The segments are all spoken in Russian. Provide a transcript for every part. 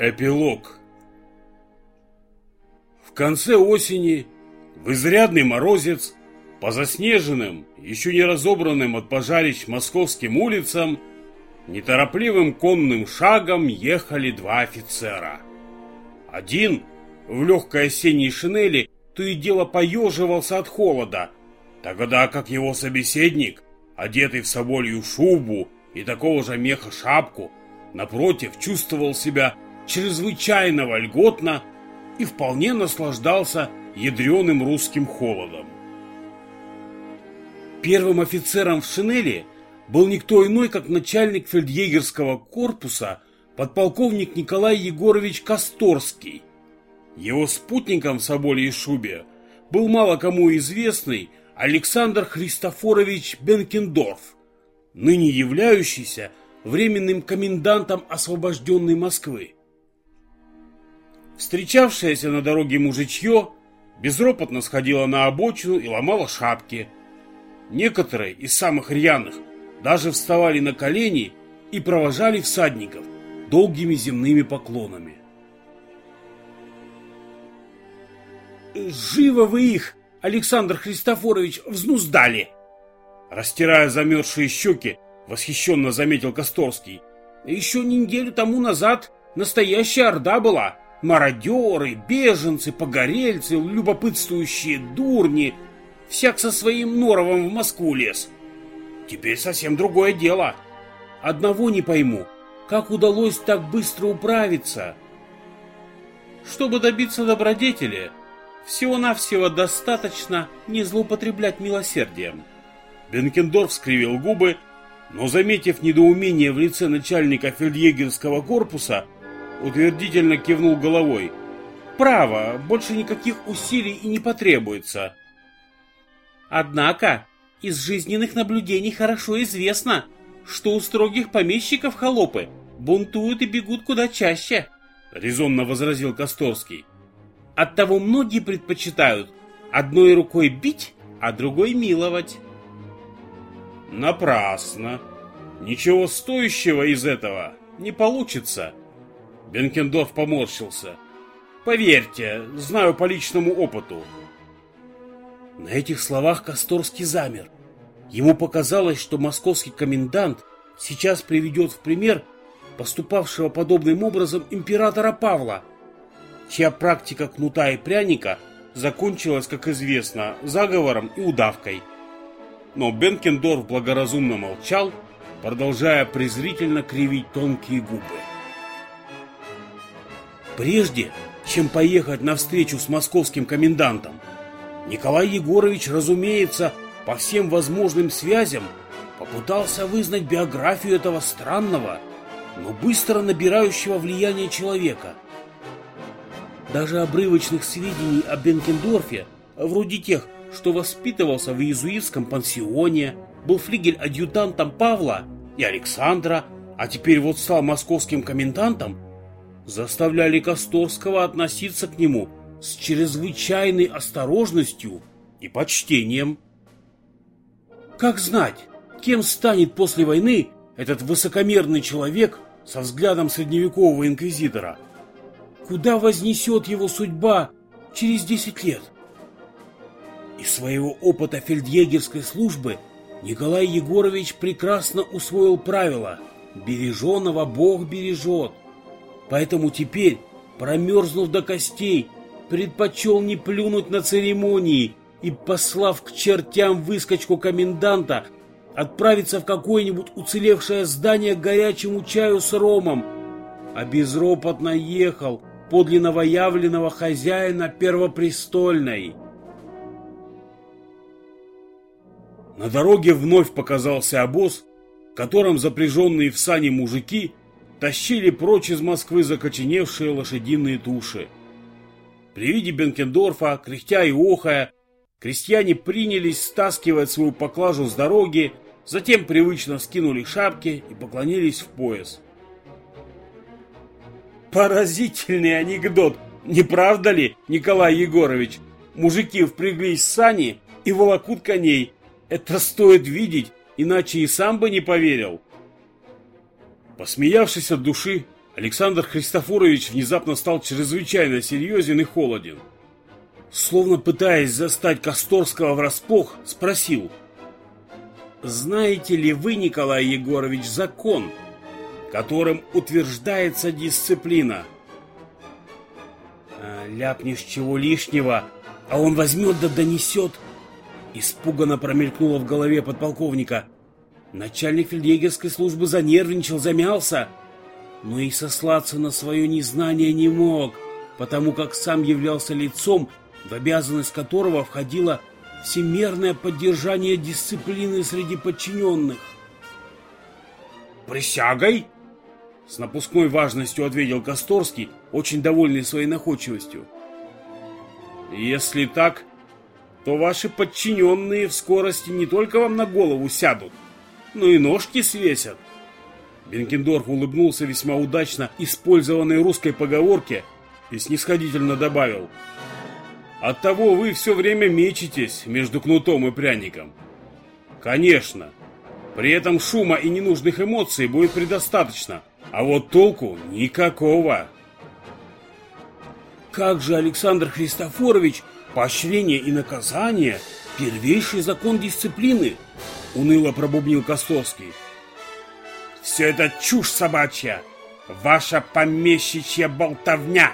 Эпилог В конце осени, в изрядный морозец, по заснеженным, еще не разобранным от пожарищ московским улицам, неторопливым конным шагом ехали два офицера. Один в легкой осенней шинели то и дело поеживался от холода, тогда как его собеседник, одетый в соболью шубу и такого же меха шапку, напротив, чувствовал себя чрезвычайно вольготно и вполне наслаждался ядреным русским холодом. Первым офицером в шинели был никто иной, как начальник фельдъегерского корпуса подполковник Николай Егорович Косторский. Его спутником в соболе шубе был мало кому известный Александр Христофорович Бенкендорф, ныне являющийся временным комендантом освобожденной Москвы. Встречавшееся на дороге мужичье безропотно сходило на обочину и ломало шапки. Некоторые из самых рьяных даже вставали на колени и провожали всадников долгими земными поклонами. «Живо вы их, Александр Христофорович, взнуздали!» Растирая замерзшие щеки, восхищенно заметил Косторский. «Еще неделю тому назад настоящая орда была!» Мародеры, беженцы, погорельцы, любопытствующие дурни, всяк со своим норовом в Москву лез. Теперь совсем другое дело. Одного не пойму, как удалось так быстро управиться? Чтобы добиться добродетели, всего-навсего достаточно не злоупотреблять милосердием. Бенкендорф скривил губы, но, заметив недоумение в лице начальника фельдъегерского корпуса, утвердительно кивнул головой. «Право, больше никаких усилий и не потребуется». Однако, из жизненных наблюдений хорошо известно, что у строгих помещиков холопы бунтуют и бегут куда чаще, резонно возразил Косторский. Оттого многие предпочитают одной рукой бить, а другой миловать. Напрасно. Ничего стоящего из этого не получится. Бенкендорф поморщился. «Поверьте, знаю по личному опыту». На этих словах Косторский замер. Ему показалось, что московский комендант сейчас приведет в пример поступавшего подобным образом императора Павла, чья практика кнута и пряника закончилась, как известно, заговором и удавкой. Но Бенкендорф благоразумно молчал, продолжая презрительно кривить тонкие губы. Прежде, чем поехать на встречу с московским комендантом, Николай Егорович, разумеется, по всем возможным связям попытался вызнать биографию этого странного, но быстро набирающего влияния человека. Даже обрывочных сведений о Бенкендорфе, вроде тех, что воспитывался в иезуитском пансионе, был флигель-адъютантом Павла и Александра, а теперь вот стал московским комендантом, заставляли Косторского относиться к нему с чрезвычайной осторожностью и почтением. Как знать, кем станет после войны этот высокомерный человек со взглядом средневекового инквизитора? Куда вознесет его судьба через десять лет? Из своего опыта фельдъегерской службы Николай Егорович прекрасно усвоил правило «береженого Бог бережет». Поэтому теперь, промерзнув до костей, предпочел не плюнуть на церемонии и, послав к чертям выскочку коменданта, отправиться в какое-нибудь уцелевшее здание к горячему чаю с ромом, а безропотно ехал подле новоявленного хозяина первопрестольной. На дороге вновь показался обоз, в котором запряженные в сани мужики – тащили прочь из Москвы закоченевшие лошадиные туши. При виде Бенкендорфа, кряхтя и охая, крестьяне принялись стаскивать свою поклажу с дороги, затем привычно скинули шапки и поклонились в пояс. Поразительный анекдот, не правда ли, Николай Егорович? Мужики впряглись в сани и волокут коней. Это стоит видеть, иначе и сам бы не поверил. Посмеявшись от души, Александр Христофорович внезапно стал чрезвычайно серьезен и холоден. Словно пытаясь застать Косторского врасплох, спросил. «Знаете ли вы, Николай Егорович, закон, которым утверждается дисциплина?» а, «Ляпнешь чего лишнего, а он возьмет да донесет!» Испуганно промелькнуло в голове подполковника. Начальник фельдъегерской службы занервничал, замялся – но и сослаться на свое незнание не мог, потому как сам являлся лицом, в обязанность которого входило всемерное поддержание дисциплины среди подчиненных. «Присягой?» С напускной важностью ответил Косторский, очень довольный своей находчивостью. «Если так, то ваши подчиненные в скорости не только вам на голову сядут, но и ножки свесят. Бенкендорф улыбнулся весьма удачно использованной русской поговорке и снисходительно добавил. «Оттого вы все время мечетесь между кнутом и пряником». «Конечно. При этом шума и ненужных эмоций будет предостаточно, а вот толку никакого». «Как же, Александр Христофорович, поощрение и наказание – первейший закон дисциплины!» – уныло пробубнил Костовский. Все это чушь собачья! Ваша помещичья болтовня!»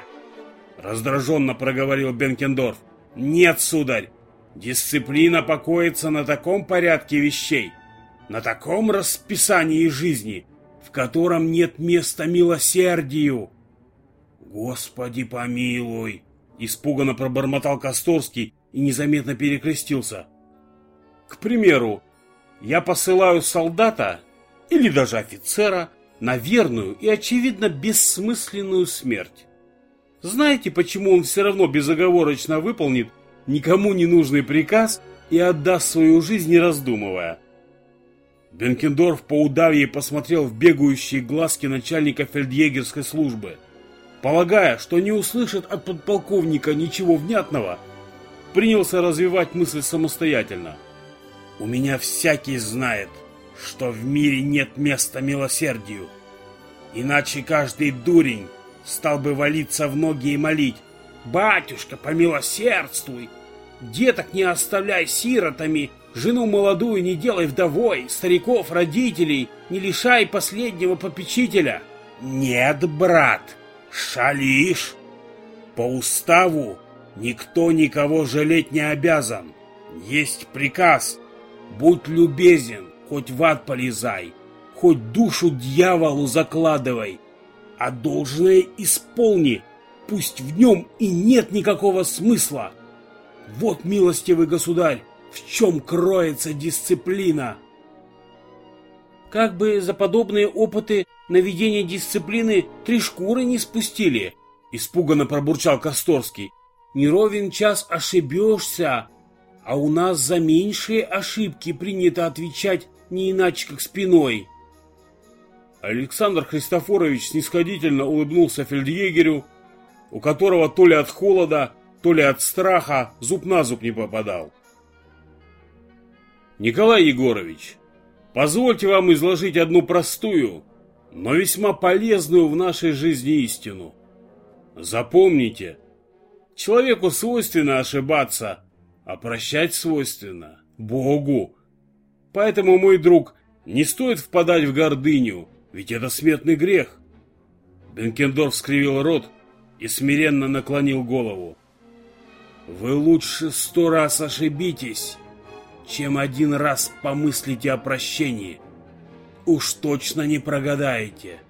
Раздраженно проговорил Бенкендорф. «Нет, сударь, дисциплина покоится на таком порядке вещей, на таком расписании жизни, в котором нет места милосердию». «Господи помилуй!» Испуганно пробормотал Косторский и незаметно перекрестился. «К примеру, я посылаю солдата или даже офицера на верную и, очевидно, бессмысленную смерть. Знаете, почему он все равно безоговорочно выполнит никому не нужный приказ и отдаст свою жизнь, не раздумывая? Бенкендорф по удавье посмотрел в бегающие глазки начальника фельдъегерской службы. Полагая, что не услышит от подполковника ничего внятного, принялся развивать мысль самостоятельно. «У меня всякий знает, что в мире нет места милосердию. Иначе каждый дурень стал бы валиться в ноги и молить «Батюшка, помилосердствуй! Деток не оставляй сиротами, жену молодую не делай вдовой, стариков, родителей не лишай последнего попечителя». «Нет, брат, шалишь! По уставу никто никого жалеть не обязан. Есть приказ «Будь любезен, хоть в ад полезай, хоть душу дьяволу закладывай, а должное исполни, пусть в нем и нет никакого смысла. Вот, милостивый государь, в чем кроется дисциплина. Как бы за подобные опыты наведения дисциплины три шкуры не спустили, испуганно пробурчал Косторский. Не ровен час ошибешься, а у нас за меньшие ошибки принято отвечать не иначе, как спиной. Александр Христофорович снисходительно улыбнулся фельдъегерю, у которого то ли от холода, то ли от страха зуб на зуб не попадал. Николай Егорович, позвольте вам изложить одну простую, но весьма полезную в нашей жизни истину. Запомните, человеку свойственно ошибаться, а прощать свойственно Богу. Поэтому, мой друг, не стоит впадать в гордыню, ведь это смертный грех. Бенкендорф скривил рот и смиренно наклонил голову. Вы лучше сто раз ошибитесь, чем один раз помыслите о прощении. Уж точно не прогадаете.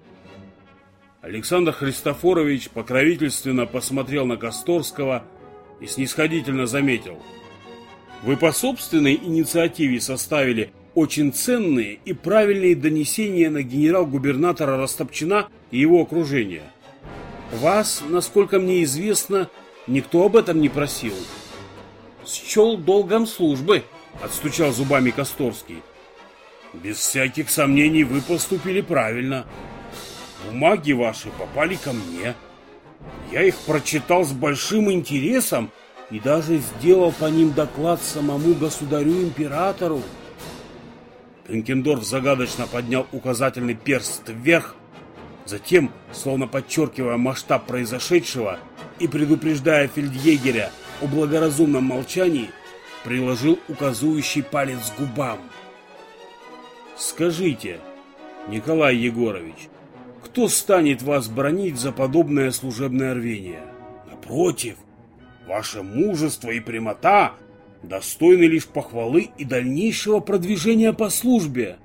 Александр Христофорович покровительственно посмотрел на Косторского и снисходительно заметил – вы по собственной инициативе составили очень ценные и правильные донесения на генерал-губернатора Растопчина и его окружение. Вас, насколько мне известно, никто об этом не просил. Счел долгом службы, отстучал зубами Косторский. Без всяких сомнений вы поступили правильно. Бумаги ваши попали ко мне. Я их прочитал с большим интересом и даже сделал по ним доклад самому государю-императору. Пенкендорф загадочно поднял указательный перст вверх, Затем, словно подчеркивая масштаб произошедшего и предупреждая фельдъегеря о благоразумном молчании, приложил указующий палец к губам. «Скажите, Николай Егорович, кто станет вас бронить за подобное служебное рвение? Напротив, ваше мужество и прямота достойны лишь похвалы и дальнейшего продвижения по службе».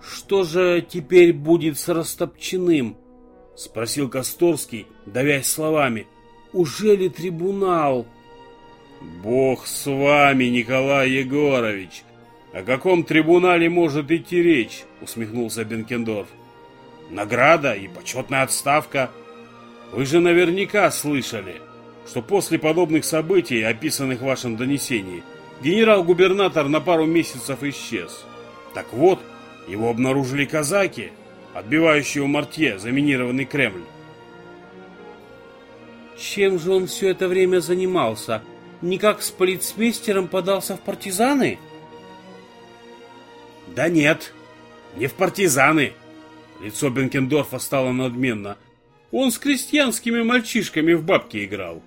«Что же теперь будет с Растопчиным?» — спросил Косторский, давясь словами. «Уже ли трибунал?» «Бог с вами, Николай Егорович! О каком трибунале может идти речь?» — усмехнулся Бенкендорф. «Награда и почетная отставка. Вы же наверняка слышали, что после подобных событий, описанных в вашем донесении, генерал-губернатор на пару месяцев исчез. Так вот, его обнаружили казаки, отбивающие у Мартье заминированный Кремль. Чем же он все это время занимался? Никак с полицмейстером подался в партизаны? Да нет, не в партизаны. Лицо Бенкендорфа стало надменно. Он с крестьянскими мальчишками в бабки играл.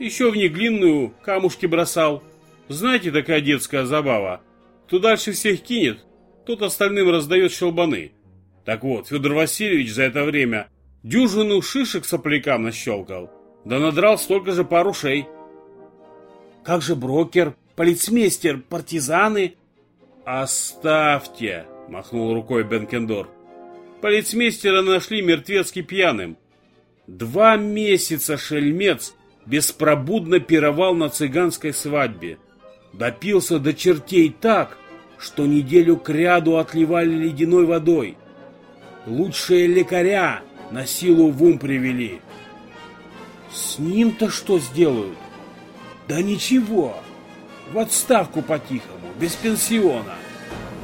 Еще в неглинную камушки бросал. Знаете, такая детская забава. Кто дальше всех кинет, тот остальным раздает щелбаны. Так вот, Федор Васильевич за это время дюжину шишек соплякам нащелкал, да надрал столько же пару шей. Как же брокер, полицмейстер, партизаны? Оставьте, махнул рукой Бенкендор. Полицмейстера нашли мертвецки пьяным. Два месяца шельмец беспробудно пировал на цыганской свадьбе. Допился до чертей так, что неделю кряду отливали ледяной водой. Лучшие лекаря на силу в ум привели. С ним-то что сделают? Да ничего. В отставку по-тихому, без пенсиона.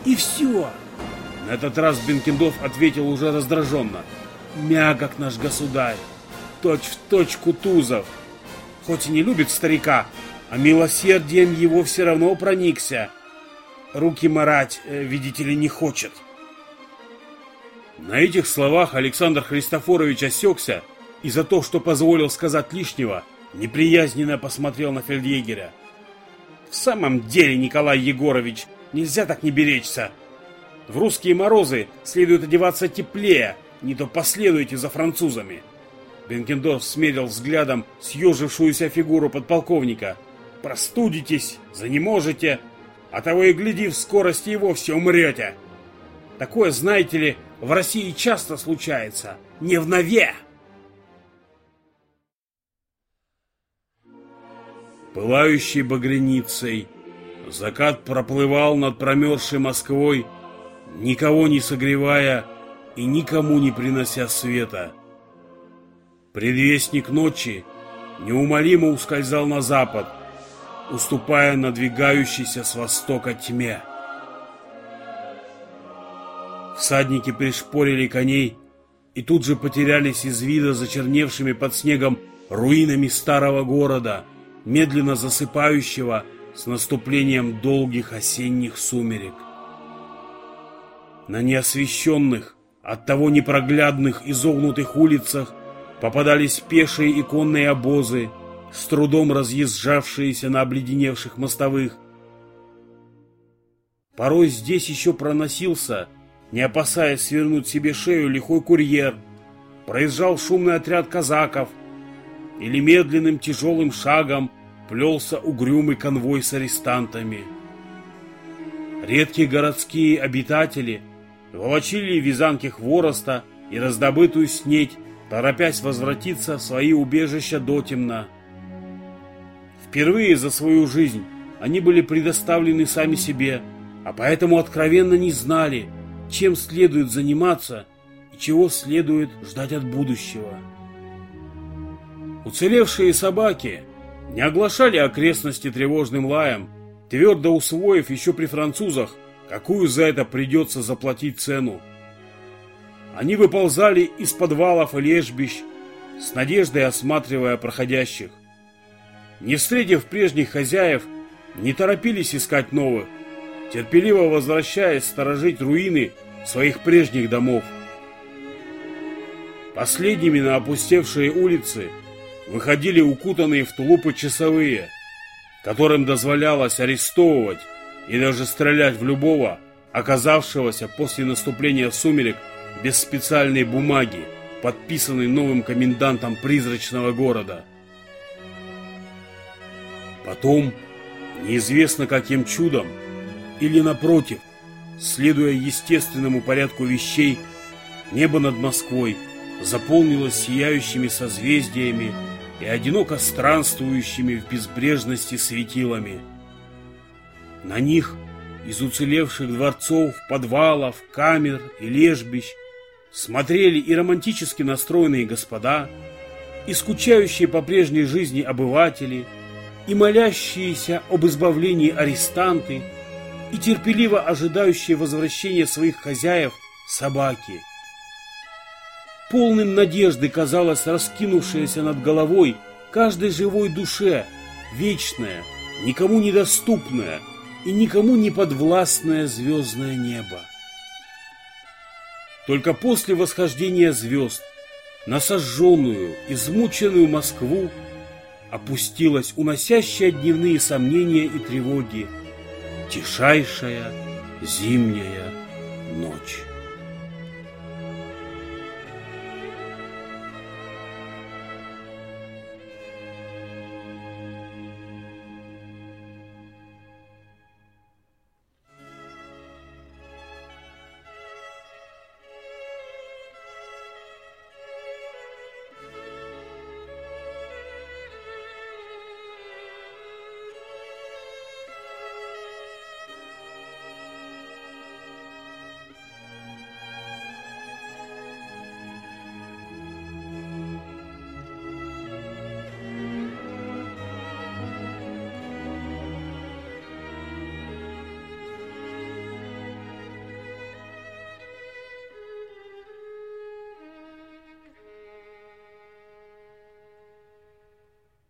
И все. На этот раз Бенкендорф ответил уже раздраженно. Мягок наш государь. Точь в точь Кутузов. Хоть и не любит старика, а милосердием его все равно проникся руки марать, э, видите ли, не хочет. На этих словах Александр Христофорович осекся и за то, что позволил сказать лишнего, неприязненно посмотрел на фельдъегеря. В самом деле, Николай Егорович, нельзя так не беречься. В русские морозы следует одеваться теплее, не то последуйте за французами. Бенкендорф смерил взглядом съежившуюся фигуру подполковника. Простудитесь, занеможете, а того и гляди, в скорости и вовсе умрете. Такое, знаете ли, в России часто случается, не в нове. Пылающей багряницей закат проплывал над промерзшей Москвой, никого не согревая и никому не принося света. Предвестник ночи неумолимо ускользал на запад, уступая надвигающейся с востока тьме. Всадники пришпорили коней и тут же потерялись из вида зачерневшими под снегом руинами старого города, медленно засыпающего с наступлением долгих осенних сумерек. На неосвещенных, оттого непроглядных изогнутых улицах попадались пешие и конные обозы, с трудом разъезжавшиеся на обледеневших мостовых. Порой здесь еще проносился, не опасаясь свернуть себе шею, лихой курьер, проезжал шумный отряд казаков, или медленным тяжелым шагом плелся угрюмый конвой с арестантами. Редкие городские обитатели волочили вязанки хвороста и раздобытую снеть, торопясь возвратиться в свои убежища дотемно. Впервые за свою жизнь они были предоставлены сами себе, а поэтому откровенно не знали, чем следует заниматься и чего следует ждать от будущего. Уцелевшие собаки не оглашали окрестности тревожным лаем, твердо усвоив еще при французах, какую за это придется заплатить цену. Они выползали из подвалов и лежбищ, с надеждой осматривая проходящих не встретив прежних хозяев, не торопились искать новых, терпеливо возвращаясь сторожить руины своих прежних домов. Последними на опустевшие улицы выходили укутанные в тулупы часовые, которым дозволялось арестовывать и даже стрелять в любого, оказавшегося после наступления сумерек без специальной бумаги, подписанной новым комендантом призрачного города. Потом, неизвестно каким чудом, или напротив, следуя естественному порядку вещей, небо над Москвой заполнилось сияющими созвездиями и одиноко странствующими в безбрежности светилами. На них из уцелевших дворцов, подвалов, камер и лежбищ смотрели и романтически настроенные господа, и скучающие по прежней жизни обыватели, и молящиеся об избавлении арестанты, и терпеливо ожидающие возвращения своих хозяев собаки. Полным надежды казалось раскинувшееся над головой каждой живой душе, вечное, никому недоступное и никому не подвластное звездное небо. Только после восхождения звезд на сожженную, измученную Москву опустилась уносящая дневные сомнения и тревоги тишайшая зимняя ночь.